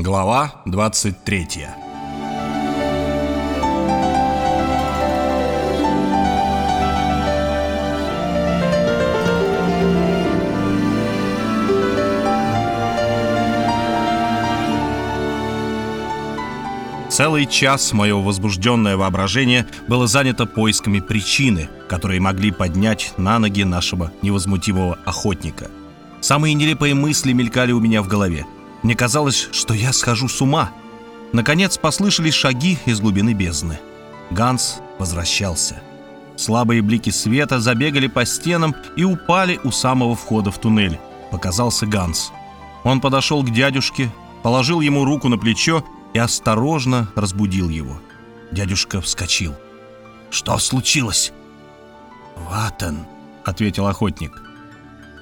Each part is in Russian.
Глава 23 Целый час мое возбужденное воображение было занято поисками причины, которые могли поднять на ноги нашего невозмутимого охотника. Самые нелепые мысли мелькали у меня в голове – мне казалось, что я схожу с ума. Наконец послышались шаги из глубины бездны. Ганс возвращался. Слабые блики света забегали по стенам и упали у самого входа в туннель. Показался Ганс. Он подошел к дядюшке, положил ему руку на плечо и осторожно разбудил его. Дядюшка вскочил. «Что случилось?» «Ватен», — ответил охотник.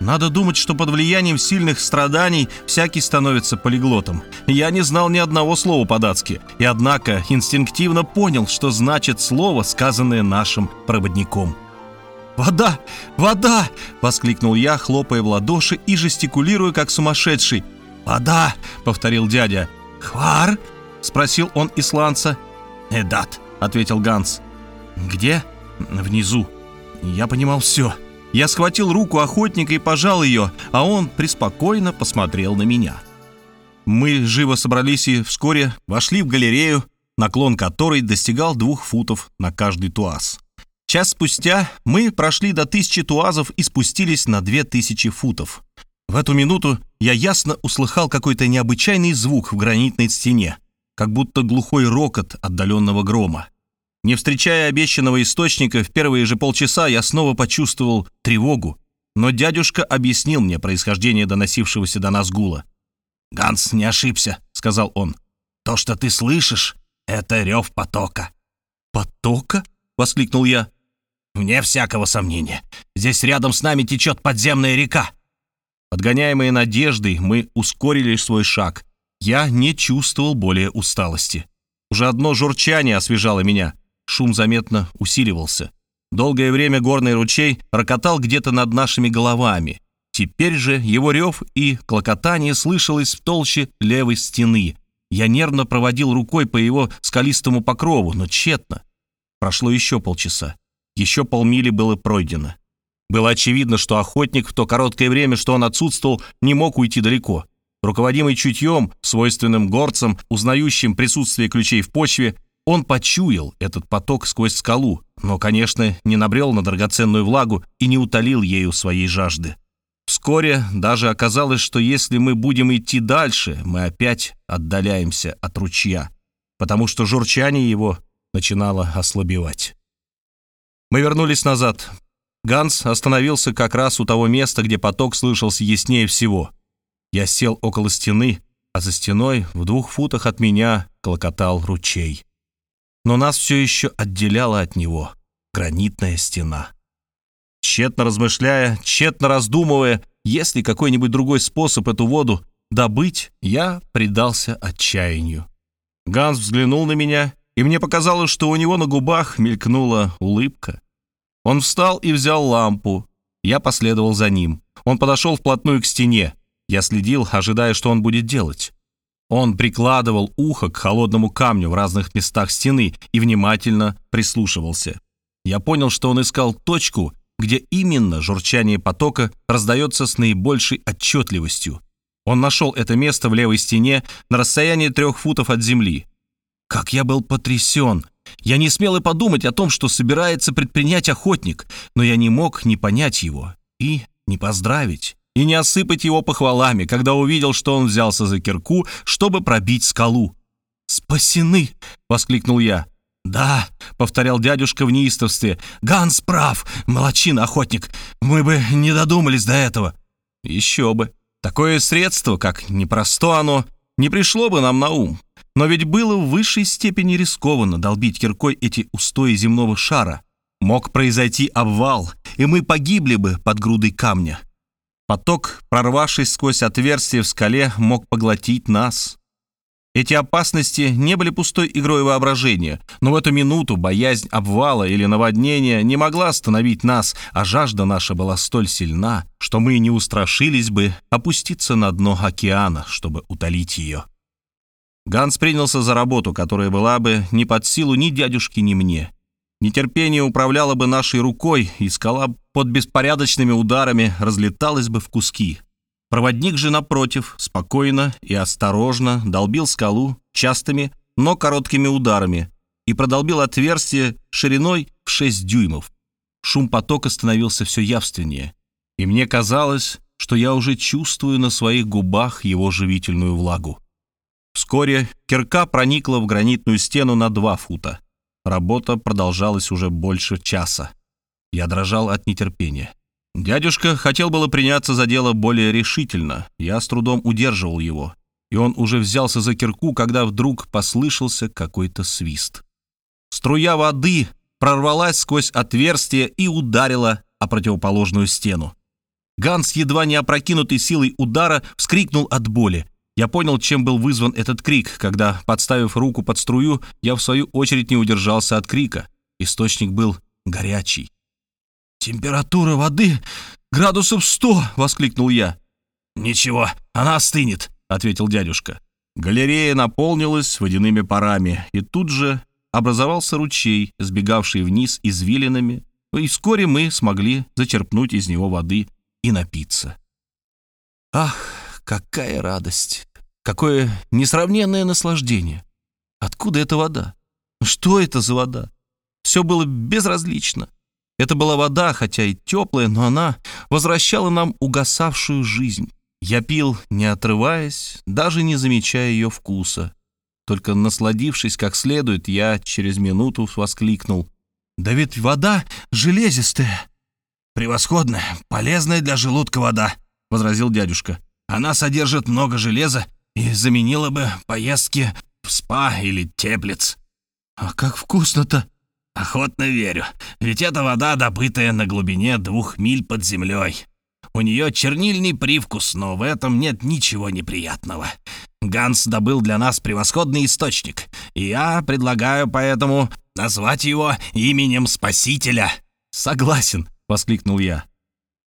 Надо думать, что под влиянием сильных страданий всякий становится полиглотом. Я не знал ни одного слова по-датски, и однако инстинктивно понял, что значит слово, сказанное нашим проводником. «Вода! Вода!» — воскликнул я, хлопая в ладоши и жестикулируя, как сумасшедший. «Вода!» — повторил дядя. «Хвар?» — спросил он исландца. «Эдат», — ответил Ганс. «Где?» «Внизу». Я понимал все. Я схватил руку охотника и пожал ее, а он преспокойно посмотрел на меня. Мы живо собрались и вскоре вошли в галерею, наклон которой достигал двух футов на каждый туаз. Час спустя мы прошли до тысячи туазов и спустились на две тысячи футов. В эту минуту я ясно услыхал какой-то необычайный звук в гранитной стене, как будто глухой рокот отдаленного грома. Не встречая обещанного источника, в первые же полчаса я снова почувствовал тревогу, но дядюшка объяснил мне происхождение доносившегося до нас гула. «Ганс не ошибся», — сказал он. «То, что ты слышишь, — это рев потока». «Потока?» — воскликнул я. «Вне всякого сомнения. Здесь рядом с нами течет подземная река». Подгоняемые надеждой, мы ускорили свой шаг. Я не чувствовал более усталости. Уже одно журчание освежало меня — Шум заметно усиливался. Долгое время горный ручей рокотал где-то над нашими головами. Теперь же его рев и клокотание слышалось в толще левой стены. Я нервно проводил рукой по его скалистому покрову, но тщетно. Прошло еще полчаса. Еще полмили было пройдено. Было очевидно, что охотник в то короткое время, что он отсутствовал, не мог уйти далеко. Руководимый чутьем, свойственным горцам, узнающим присутствие ключей в почве, он почуял этот поток сквозь скалу, но, конечно, не набрел на драгоценную влагу и не утолил ею своей жажды. Вскоре даже оказалось, что если мы будем идти дальше, мы опять отдаляемся от ручья, потому что журчание его начинало ослабевать. Мы вернулись назад. Ганс остановился как раз у того места, где поток слышался яснее всего. Я сел около стены, а за стеной в двух футах от меня клокотал ручей но нас все еще отделяла от него гранитная стена. Тщетно размышляя, тщетно раздумывая, есть ли какой-нибудь другой способ эту воду добыть, я предался отчаянию. Ганс взглянул на меня, и мне показалось, что у него на губах мелькнула улыбка. Он встал и взял лампу. Я последовал за ним. Он подошел вплотную к стене. Я следил, ожидая, что он будет делать. Он прикладывал ухо к холодному камню в разных местах стены и внимательно прислушивался. Я понял, что он искал точку, где именно журчание потока раздается с наибольшей отчетливостью. Он нашел это место в левой стене на расстоянии трех футов от земли. Как я был потрясен! Я не смел и подумать о том, что собирается предпринять охотник, но я не мог не понять его и не поздравить и не осыпать его похвалами, когда увидел, что он взялся за кирку, чтобы пробить скалу. «Спасены!» — воскликнул я. «Да», — повторял дядюшка в неистовстве, — «Ганс прав, молочина, охотник, мы бы не додумались до этого». «Еще бы. Такое средство, как непросто оно, не пришло бы нам на ум. Но ведь было в высшей степени рискованно долбить киркой эти устои земного шара. Мог произойти обвал, и мы погибли бы под грудой камня. Поток, прорвавшись сквозь отверстие в скале, мог поглотить нас. Эти опасности не были пустой игрой воображения, но в эту минуту боязнь обвала или наводнения не могла остановить нас, а жажда наша была столь сильна, что мы не устрашились бы опуститься на дно океана, чтобы утолить ее. Ганс принялся за работу, которая была бы не под силу ни дядюшке, ни мне. Нетерпение управляло бы нашей рукой, и скала под беспорядочными ударами разлеталась бы в куски. Проводник же, напротив, спокойно и осторожно долбил скалу частыми, но короткими ударами и продолбил отверстие шириной в 6 дюймов. Шум потока становился все явственнее, и мне казалось, что я уже чувствую на своих губах его живительную влагу. Вскоре кирка проникла в гранитную стену на два фута. Работа продолжалась уже больше часа. Я дрожал от нетерпения. Дядюшка хотел было приняться за дело более решительно. Я с трудом удерживал его. И он уже взялся за кирку, когда вдруг послышался какой-то свист. Струя воды прорвалась сквозь отверстие и ударила о противоположную стену. Ганс, едва не опрокинутый силой удара, вскрикнул от боли. Я понял, чем был вызван этот крик, когда, подставив руку под струю, я в свою очередь не удержался от крика. Источник был горячий. «Температура воды градусов сто!» — воскликнул я. «Ничего, она остынет», — ответил дядюшка. Галерея наполнилась водяными парами, и тут же образовался ручей, сбегавший вниз извилинами, и вскоре мы смогли зачерпнуть из него воды и напиться. Ах, какая радость! Какое несравненное наслаждение! Откуда эта вода? Что это за вода? Все было безразлично. Это была вода, хотя и теплая, но она возвращала нам угасавшую жизнь. Я пил, не отрываясь, даже не замечая ее вкуса. Только насладившись как следует, я через минуту воскликнул. «Да ведь вода железистая!» «Превосходная, полезная для желудка вода», — возразил дядюшка. «Она содержит много железа и заменила бы поездки в спа или теплиц». «А как вкусно-то!» «Охотно верю, ведь это вода, добытая на глубине двух миль под землей. У нее чернильный привкус, но в этом нет ничего неприятного. Ганс добыл для нас превосходный источник, и я предлагаю поэтому назвать его именем Спасителя». «Согласен», — воскликнул я.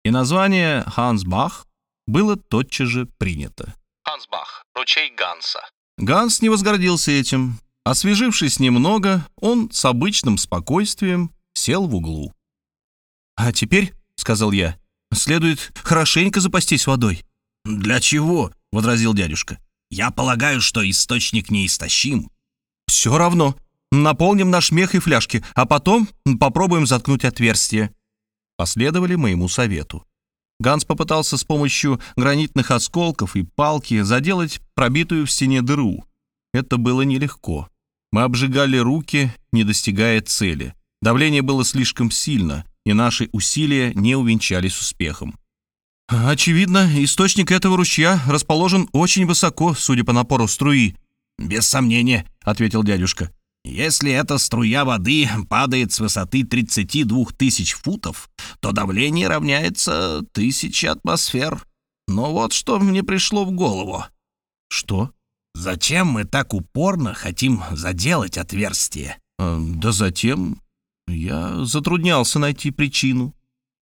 И название Хансбах было тотчас же принято. Хансбах, ручей Ганса. Ганс не возгордился этим. Освежившись немного, он с обычным спокойствием сел в углу. «А теперь, — сказал я, — следует хорошенько запастись водой». «Для чего?» — возразил дядюшка. «Я полагаю, что источник неистощим». «Все равно. Наполним наш мех и фляжки, а потом попробуем заткнуть отверстие» последовали моему совету. Ганс попытался с помощью гранитных осколков и палки заделать пробитую в стене дыру. Это было нелегко. Мы обжигали руки, не достигая цели. Давление было слишком сильно, и наши усилия не увенчались успехом. «Очевидно, источник этого ручья расположен очень высоко, судя по напору струи». «Без сомнения», — ответил дядюшка. Если эта струя воды падает с высоты 32 тысяч футов, то давление равняется тысяче атмосфер. Но вот что мне пришло в голову. Что? Зачем мы так упорно хотим заделать отверстие? А, да затем я затруднялся найти причину.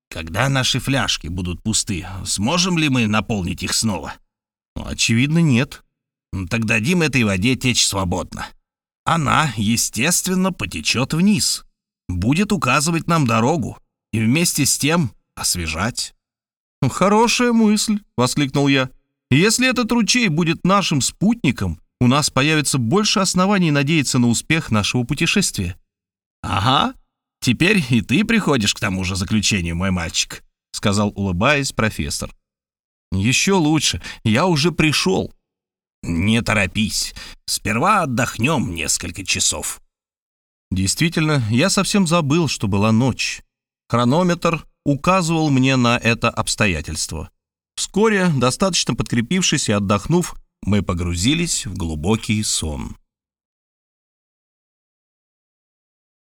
Когда наши фляжки будут пусты, сможем ли мы наполнить их снова? Очевидно, нет. Так дадим этой воде течь свободно она, естественно, потечет вниз, будет указывать нам дорогу и вместе с тем освежать. «Хорошая мысль», — воскликнул я. «Если этот ручей будет нашим спутником, у нас появится больше оснований надеяться на успех нашего путешествия». «Ага, теперь и ты приходишь к тому же заключению, мой мальчик», — сказал, улыбаясь, профессор. «Еще лучше, я уже пришел. «Не торопись. Сперва отдохнем несколько часов». Действительно, я совсем забыл, что была ночь. Хронометр указывал мне на это обстоятельство. Вскоре, достаточно подкрепившись и отдохнув, мы погрузились в глубокий сон.